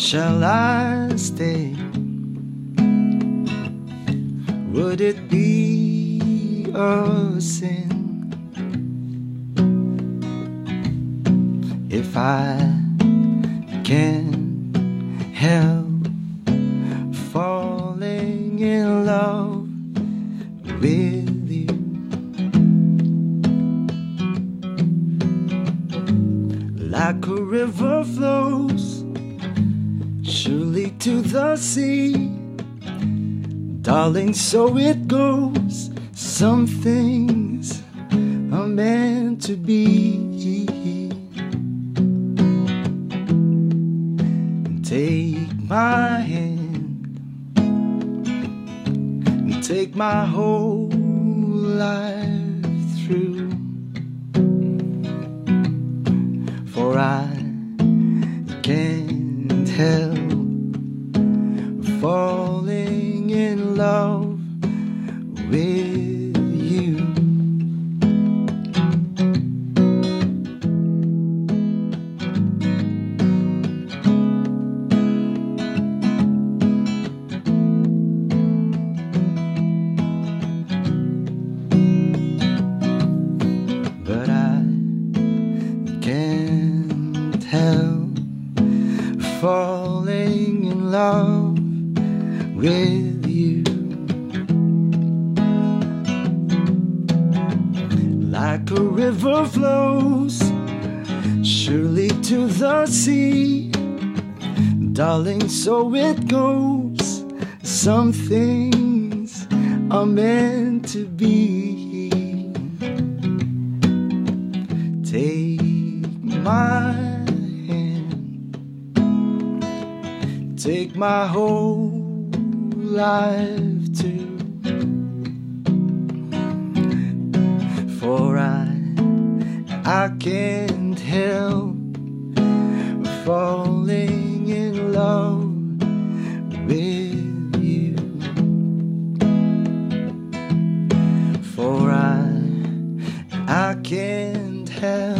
Shall I stay? Would it be a sin if I can't help falling in love with you? Like a river flows surely to the sea. Darling, so it goes. Some things are meant to be. Take my hand and take my whole life through. For I can't help with you. But I can't help falling in love with you. Like a river flows surely to the sea, darling, so it goes. Some things are meant to be. Take my hand, take my whole life too. I can't help falling in love with you. For I, I can't help